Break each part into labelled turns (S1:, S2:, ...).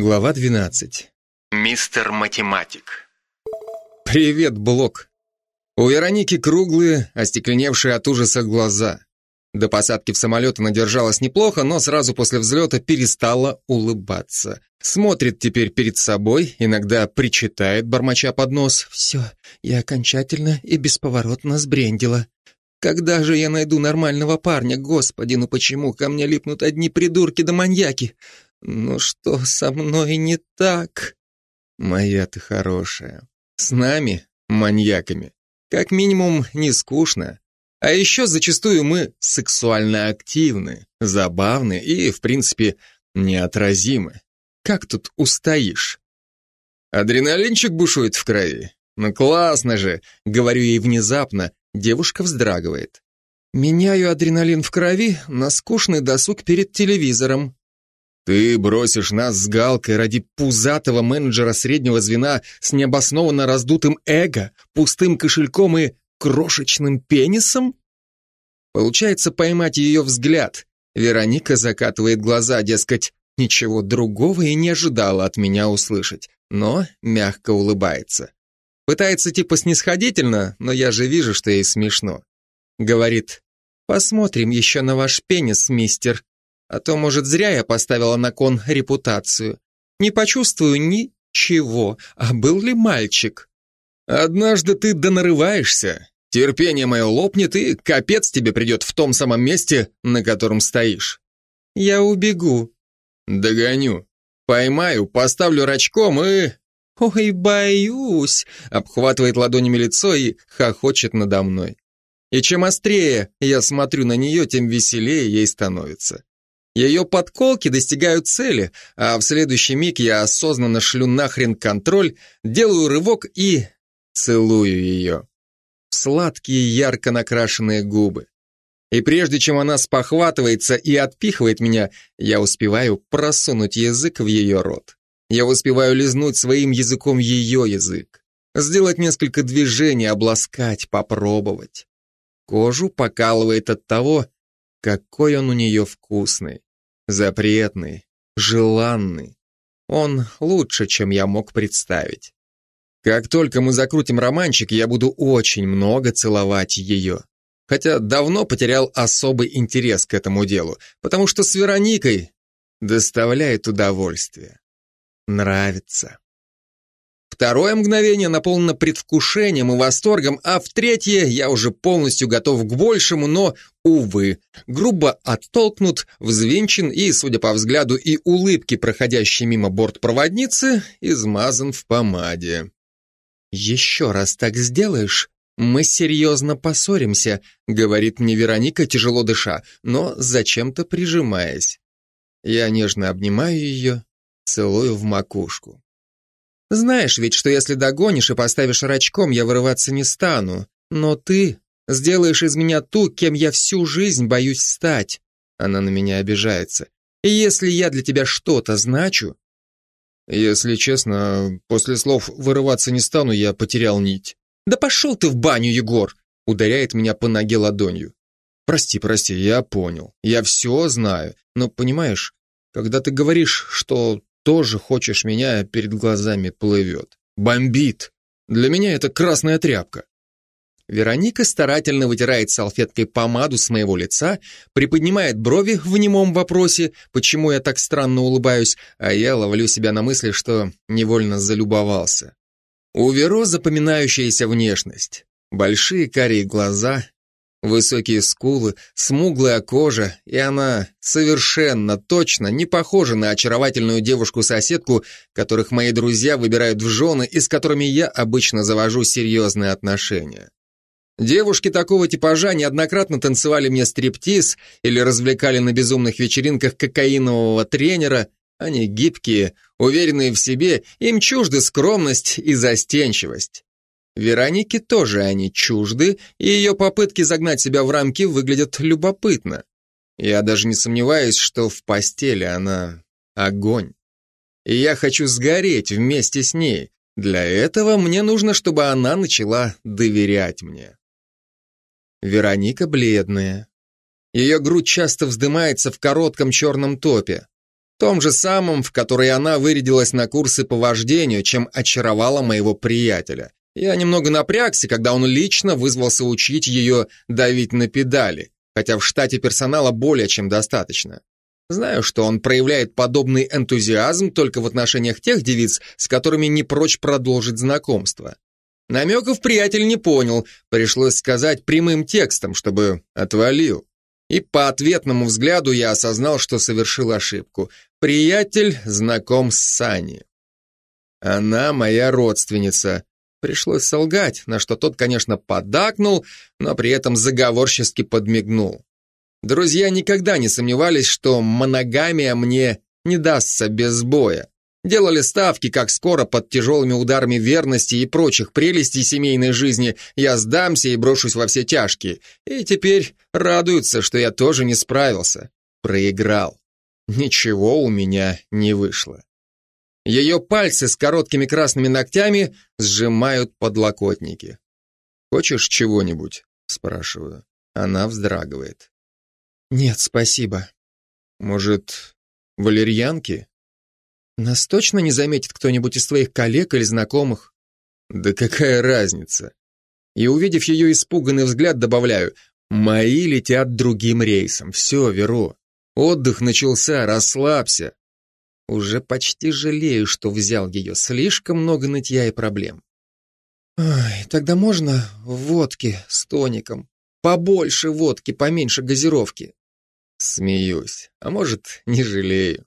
S1: Глава 12.
S2: Мистер Математик.
S1: Привет, Блок. У Вероники круглые, остекленевшие от ужаса глаза. До посадки в самолет она держалась неплохо, но сразу после взлета перестала улыбаться. Смотрит теперь перед собой, иногда причитает, бормоча под нос. «Все, я окончательно и бесповоротно сбрендила. Когда же я найду нормального парня? Господи, ну почему ко мне липнут одни придурки да маньяки? Ну что со мной не так?» «Моя ты хорошая. С нами, маньяками, как минимум не скучно. А еще зачастую мы сексуально активны, забавны и, в принципе, неотразимы. Как тут устоишь? Адреналинчик бушует в крови. Ну классно же, говорю ей внезапно, девушка вздрагивает. Меняю адреналин в крови на скучный досуг перед телевизором. Ты бросишь нас с Галкой ради пузатого менеджера среднего звена с необоснованно раздутым эго, пустым кошельком и крошечным пенисом? Получается поймать ее взгляд. Вероника закатывает глаза, дескать, ничего другого и не ожидала от меня услышать, но мягко улыбается. Пытается типа снисходительно, но я же вижу, что ей смешно. Говорит, посмотрим еще на ваш пенис, мистер. А то, может, зря я поставила на кон репутацию. Не почувствую ничего, а был ли мальчик? Однажды ты донарываешься, терпение мое лопнет, и капец тебе придет в том самом месте, на котором стоишь. Я убегу. Догоню. Поймаю, поставлю рачком и... Ой, боюсь, обхватывает ладонями лицо и хохочет надо мной. И чем острее я смотрю на нее, тем веселее ей становится. Ее подколки достигают цели, а в следующий миг я осознанно шлю нахрен контроль, делаю рывок и целую ее. Сладкие ярко накрашенные губы. И прежде чем она спохватывается и отпихивает меня, я успеваю просунуть язык в ее рот. Я успеваю лизнуть своим языком ее язык. Сделать несколько движений, обласкать, попробовать. Кожу покалывает от того, какой он у нее вкусный, запретный, желанный. Он лучше, чем я мог представить. Как только мы закрутим романчик, я буду очень много целовать ее. Хотя давно потерял особый интерес к этому делу, потому что с Вероникой доставляет удовольствие. Нравится. Второе мгновение наполнено предвкушением и восторгом, а в третье я уже полностью готов к большему, но, увы, грубо оттолкнут, взвинчен и, судя по взгляду и улыбке, проходящей мимо бортпроводницы, измазан в помаде. «Еще раз так сделаешь, мы серьезно поссоримся», говорит мне Вероника, тяжело дыша, но зачем-то прижимаясь. Я нежно обнимаю ее, целую в макушку. «Знаешь ведь, что если догонишь и поставишь рачком, я вырываться не стану, но ты сделаешь из меня ту, кем я всю жизнь боюсь стать». Она на меня обижается. «И если я для тебя что-то значу, если честно, после слов «вырываться не стану» я потерял нить. «Да пошел ты в баню, Егор!» Ударяет меня по ноге ладонью. «Прости, прости, я понял. Я все знаю. Но, понимаешь, когда ты говоришь, что тоже хочешь меня, перед глазами плывет. Бомбит. Для меня это красная тряпка. Вероника старательно вытирает салфеткой помаду с моего лица, приподнимает брови в немом вопросе, почему я так странно улыбаюсь, а я ловлю себя на мысли, что невольно залюбовался. У Веро запоминающаяся внешность. Большие карие глаза, высокие скулы, смуглая кожа, и она совершенно точно не похожа на очаровательную девушку-соседку, которых мои друзья выбирают в жены и с которыми я обычно завожу серьезные отношения. Девушки такого типажа неоднократно танцевали мне стриптиз или развлекали на безумных вечеринках кокаинового тренера. Они гибкие, уверенные в себе, им чужды скромность и застенчивость. Веронике тоже они чужды, и ее попытки загнать себя в рамки выглядят любопытно. Я даже не сомневаюсь, что в постели она огонь. И я хочу сгореть вместе с ней. Для этого мне нужно, чтобы она начала доверять мне. Вероника бледная. Ее грудь часто вздымается в коротком черном топе. том же самом, в который она вырядилась на курсы по вождению, чем очаровала моего приятеля. Я немного напрягся, когда он лично вызвался учить ее давить на педали, хотя в штате персонала более чем достаточно. Знаю, что он проявляет подобный энтузиазм только в отношениях тех девиц, с которыми не прочь продолжить знакомство. Намеков приятель не понял, пришлось сказать прямым текстом, чтобы отвалил. И по ответному взгляду я осознал, что совершил ошибку. Приятель знаком с Саней. Она моя родственница. Пришлось солгать, на что тот, конечно, подакнул, но при этом заговорчески подмигнул. Друзья никогда не сомневались, что моногамия мне не дастся без боя. Делали ставки, как скоро под тяжелыми ударами верности и прочих прелестей семейной жизни я сдамся и брошусь во все тяжкие. И теперь радуются, что я тоже не справился. Проиграл. Ничего у меня не вышло. Ее пальцы с короткими красными ногтями сжимают подлокотники. «Хочешь чего-нибудь?» – спрашиваю. Она вздрагивает. «Нет, спасибо». «Может, валерьянки?» «Нас точно не заметит кто-нибудь из твоих коллег или знакомых?» «Да какая разница?» И, увидев ее испуганный взгляд, добавляю, «Мои летят другим рейсом. Все, Веро. Отдых начался, расслабься». Уже почти жалею, что взял ее. Слишком много нытья и проблем. «Ай, тогда можно водки с тоником?» Побольше водки, поменьше газировки. Смеюсь, а может, не жалею.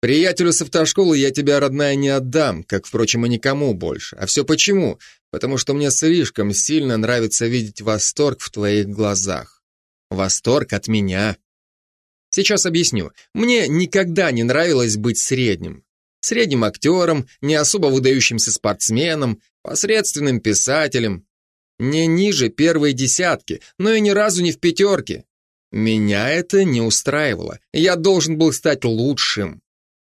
S1: Приятелю с автошколы я тебя, родная, не отдам, как, впрочем, и никому больше. А все почему? Потому что мне слишком сильно нравится видеть восторг в твоих глазах. Восторг от меня. Сейчас объясню. Мне никогда не нравилось быть средним. Средним актером, не особо выдающимся спортсменом, посредственным писателем, не ниже первой десятки, но и ни разу не в пятерке. Меня это не устраивало. Я должен был стать лучшим.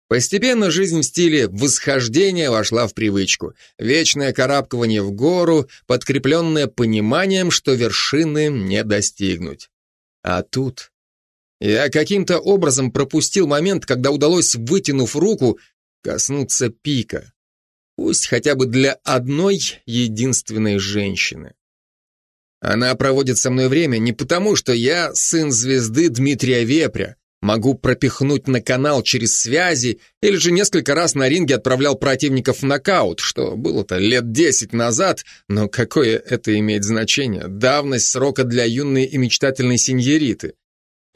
S1: Постепенно жизнь в стиле восхождения вошла в привычку. Вечное карабкивание в гору, подкрепленное пониманием, что вершины не достигнуть. А тут... Я каким-то образом пропустил момент, когда удалось, вытянув руку, коснуться пика. Пусть хотя бы для одной единственной женщины. Она проводит со мной время не потому, что я сын звезды Дмитрия Вепря, могу пропихнуть на канал через связи или же несколько раз на ринге отправлял противников в нокаут, что было-то лет десять назад, но какое это имеет значение? Давность срока для юной и мечтательной сеньориты.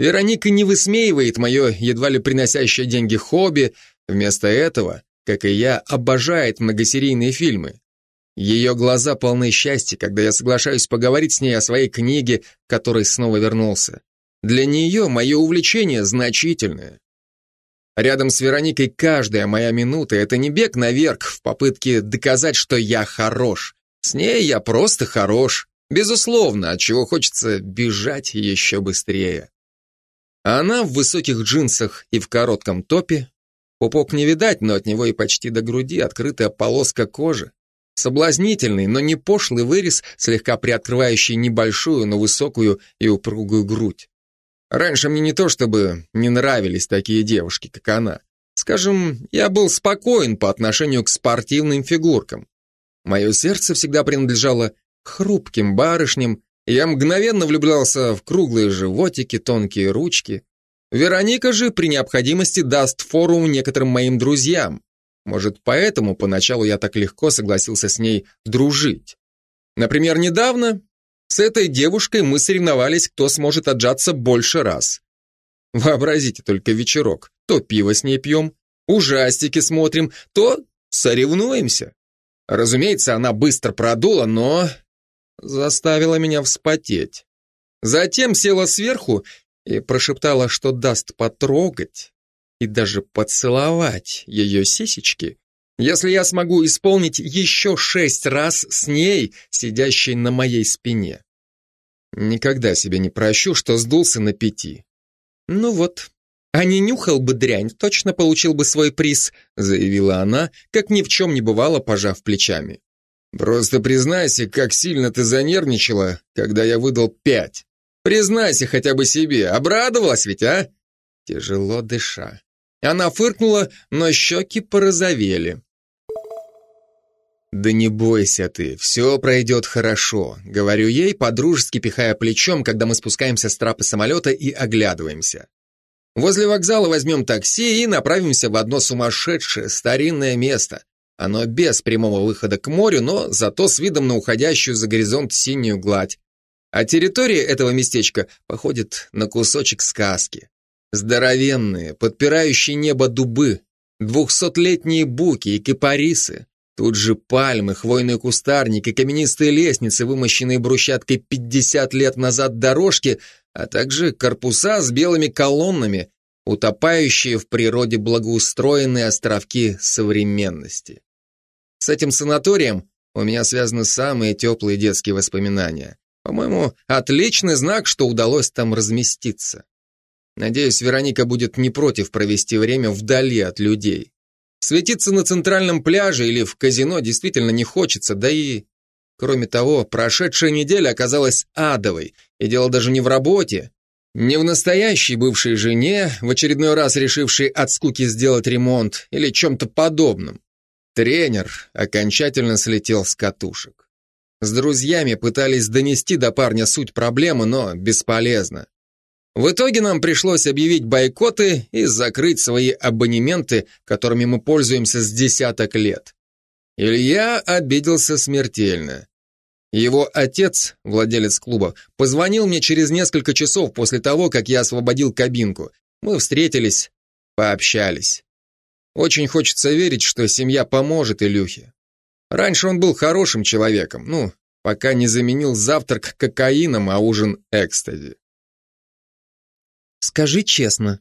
S1: Вероника не высмеивает мое едва ли приносящее деньги хобби, вместо этого как и я, обожает многосерийные фильмы. Ее глаза полны счастья, когда я соглашаюсь поговорить с ней о своей книге, к которой снова вернулся. Для нее мое увлечение значительное. Рядом с Вероникой каждая моя минута — это не бег наверх в попытке доказать, что я хорош. С ней я просто хорош. Безусловно, от чего хочется бежать еще быстрее. Она в высоких джинсах и в коротком топе, Пупок не видать, но от него и почти до груди открытая полоска кожи. Соблазнительный, но не пошлый вырез, слегка приоткрывающий небольшую, но высокую и упругую грудь. Раньше мне не то чтобы не нравились такие девушки, как она. Скажем, я был спокоен по отношению к спортивным фигуркам. Мое сердце всегда принадлежало хрупким барышням, я мгновенно влюблялся в круглые животики, тонкие ручки, Вероника же при необходимости даст фору некоторым моим друзьям. Может, поэтому поначалу я так легко согласился с ней дружить. Например, недавно с этой девушкой мы соревновались, кто сможет отжаться больше раз. Вообразите только вечерок. То пиво с ней пьем, ужастики смотрим, то соревнуемся. Разумеется, она быстро продула, но заставила меня вспотеть. Затем села сверху и прошептала, что даст потрогать и даже поцеловать ее сисечки, если я смогу исполнить еще шесть раз с ней, сидящей на моей спине. Никогда себе не прощу, что сдулся на пяти. Ну вот, а не нюхал бы дрянь, точно получил бы свой приз, заявила она, как ни в чем не бывало, пожав плечами. Просто признайся, как сильно ты занервничала, когда я выдал пять. Признайся хотя бы себе, обрадовалась ведь, а? Тяжело дыша. Она фыркнула, но щеки порозовели. «Да не бойся ты, все пройдет хорошо», — говорю ей, подружески пихая плечом, когда мы спускаемся с трапа самолета и оглядываемся. Возле вокзала возьмем такси и направимся в одно сумасшедшее старинное место. Оно без прямого выхода к морю, но зато с видом на уходящую за горизонт синюю гладь. А территория этого местечка походит на кусочек сказки. Здоровенные, подпирающие небо дубы, двухсотлетние буки и кипарисы, Тут же пальмы, хвойные кустарники, каменистые лестницы, вымощенные брусчаткой 50 лет назад дорожки, а также корпуса с белыми колоннами, утопающие в природе благоустроенные островки современности. С этим санаторием у меня связаны самые теплые детские воспоминания. По-моему, отличный знак, что удалось там разместиться. Надеюсь, Вероника будет не против провести время вдали от людей. Светиться на центральном пляже или в казино действительно не хочется, да и... Кроме того, прошедшая неделя оказалась адовой, и дело даже не в работе, не в настоящей бывшей жене, в очередной раз решившей от скуки сделать ремонт или чем-то подобном. Тренер окончательно слетел с катушек. С друзьями пытались донести до парня суть проблемы, но бесполезно. В итоге нам пришлось объявить бойкоты и закрыть свои абонементы, которыми мы пользуемся с десяток лет. Илья обиделся смертельно. Его отец, владелец клуба, позвонил мне через несколько часов после того, как я освободил кабинку. Мы встретились, пообщались. Очень хочется верить, что семья поможет Илюхе. Раньше он был хорошим человеком, ну, пока не заменил завтрак кокаином, а ужин экстази.
S3: Скажи честно,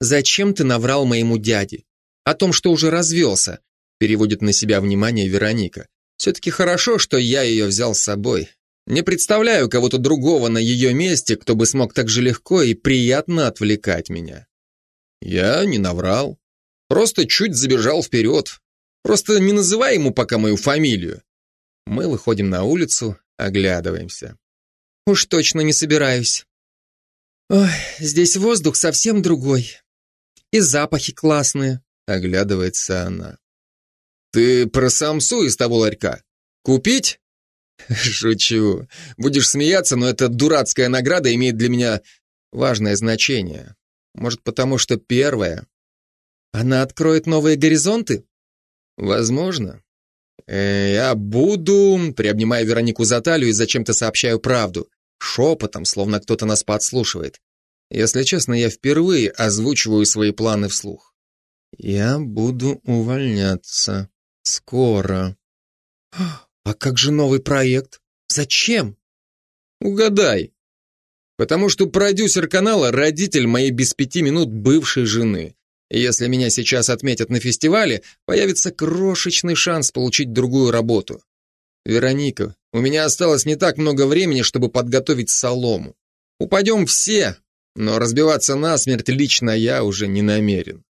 S3: зачем ты наврал моему дяде? О том, что уже развелся, переводит на себя внимание Вероника. Все-таки хорошо, что я ее взял с собой. Не представляю кого-то другого на ее месте, кто бы смог так же легко и приятно отвлекать меня. Я не наврал. Просто чуть забежал вперед. Просто не называй ему пока мою фамилию. Мы выходим на улицу, оглядываемся. Уж точно не собираюсь. Ой, здесь воздух совсем другой. И запахи классные, оглядывается она.
S1: Ты про самсу из того ларька? Купить? Шучу. Будешь смеяться, но эта дурацкая награда имеет для меня важное значение. Может, потому что первая.
S3: Она откроет новые горизонты?
S1: Возможно. Э, я буду, приобнимая Веронику за талию и зачем-то сообщаю правду шепотом, словно кто-то нас подслушивает. Если честно, я впервые озвучиваю свои планы вслух. Я буду увольняться. Скоро.
S3: А как же новый проект? Зачем?
S1: Угадай. Потому что продюсер канала – родитель моей без пяти минут бывшей жены. Если меня сейчас отметят на фестивале, появится крошечный шанс получить другую работу. Вероника, у меня осталось не так много времени, чтобы подготовить солому. Упадем все, но разбиваться насмерть лично я уже не намерен.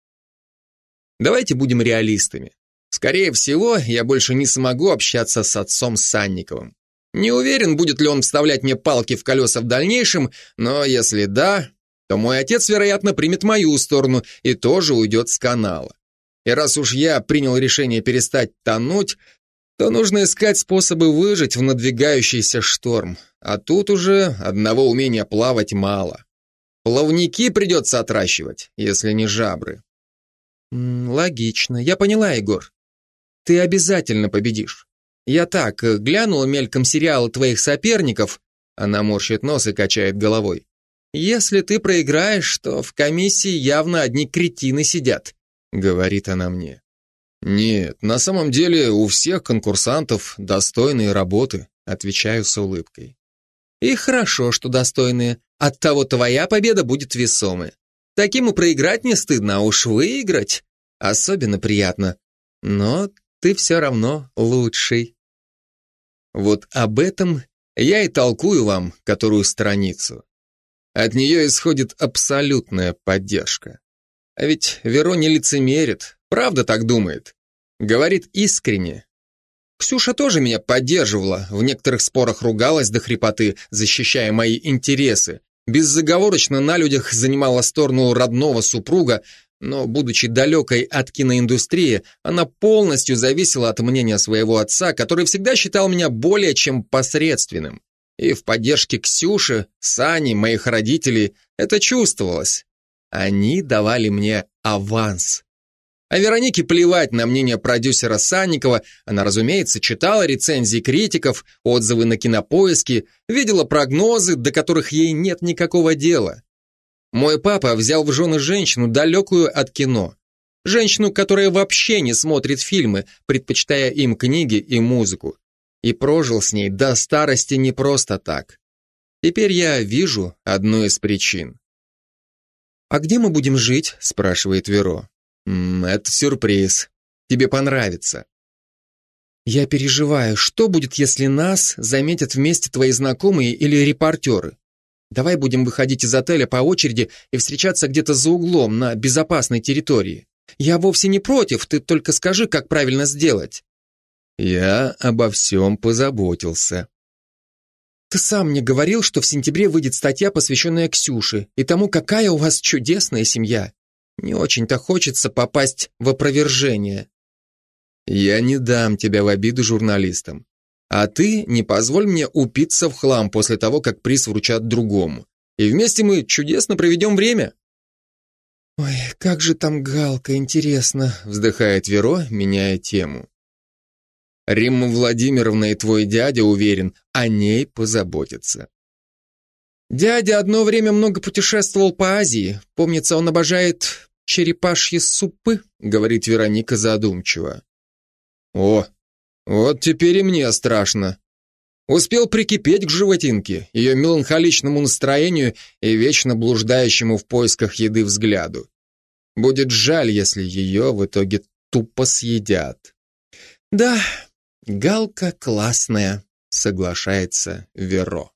S1: Давайте будем реалистами. Скорее всего, я больше не смогу общаться с отцом Санниковым. Не уверен, будет ли он вставлять мне палки в колеса в дальнейшем, но если да, то мой отец, вероятно, примет мою сторону и тоже уйдет с канала. И раз уж я принял решение перестать тонуть, то нужно искать способы выжить в надвигающийся шторм. А тут уже одного умения плавать мало. Плавники придется отращивать, если не жабры.
S3: логично. Я поняла, Егор. Ты обязательно победишь. Я так, э, глянула мельком сериалы твоих соперников, она морщит нос и качает головой. Если ты проиграешь, то в комиссии явно одни кретины сидят, говорит она мне.
S1: Нет, на самом деле у всех конкурсантов достойные работы, отвечаю с улыбкой.
S3: И хорошо, что достойные. Оттого твоя победа будет весомой. Таким и проиграть не стыдно, а уж выиграть особенно приятно. Но ты все равно лучший.
S1: Вот об этом я и толкую вам которую страницу. От нее исходит абсолютная поддержка. А ведь Веро не лицемерит, правда так думает. Говорит искренне. Ксюша тоже меня поддерживала, в некоторых спорах ругалась до хрипоты, защищая мои интересы. Беззаговорочно на людях занимала сторону родного супруга,
S3: но, будучи далекой от киноиндустрии, она полностью зависела от мнения своего отца, который всегда считал меня более чем посредственным. И в поддержке Ксюши, Сани, моих родителей это чувствовалось. Они давали мне аванс. А Веронике плевать на мнение продюсера Санникова, она, разумеется, читала рецензии критиков, отзывы на кинопоиски, видела прогнозы, до которых ей нет никакого дела. Мой папа взял в жены женщину, далекую от кино. Женщину, которая вообще не смотрит фильмы, предпочитая им книги и музыку. И прожил с ней до старости не просто так. Теперь я вижу одну из причин. «А где мы будем жить?» – спрашивает Веро. «М -м, «Это сюрприз. Тебе понравится». «Я переживаю, что будет, если нас заметят вместе твои знакомые или репортеры? Давай будем выходить из отеля по очереди и встречаться где-то за углом, на безопасной территории. Я вовсе не против, ты только скажи, как правильно сделать».
S1: «Я обо всем позаботился»,
S3: ты сам мне говорил, что в сентябре выйдет статья, посвященная Ксюше, и тому, какая у вас чудесная семья. Не очень-то хочется попасть в опровержение.
S1: Я не дам тебя в обиду журналистам. А ты не позволь мне упиться в хлам после того, как приз вручат другому. И вместе мы чудесно проведем время.
S3: Ой, как же там Галка, интересно, вздыхает Веро, меняя тему.
S1: Римма Владимировна и твой дядя, уверен, о ней позаботятся.
S3: Дядя одно время много путешествовал по Азии. Помнится, он обожает черепашьи супы, говорит Вероника задумчиво.
S1: О, вот теперь и мне страшно. Успел прикипеть к животинке, ее меланхоличному настроению и вечно блуждающему в поисках еды взгляду. Будет жаль, если ее в итоге тупо съедят.
S3: Да, Галка классная, соглашается Веро.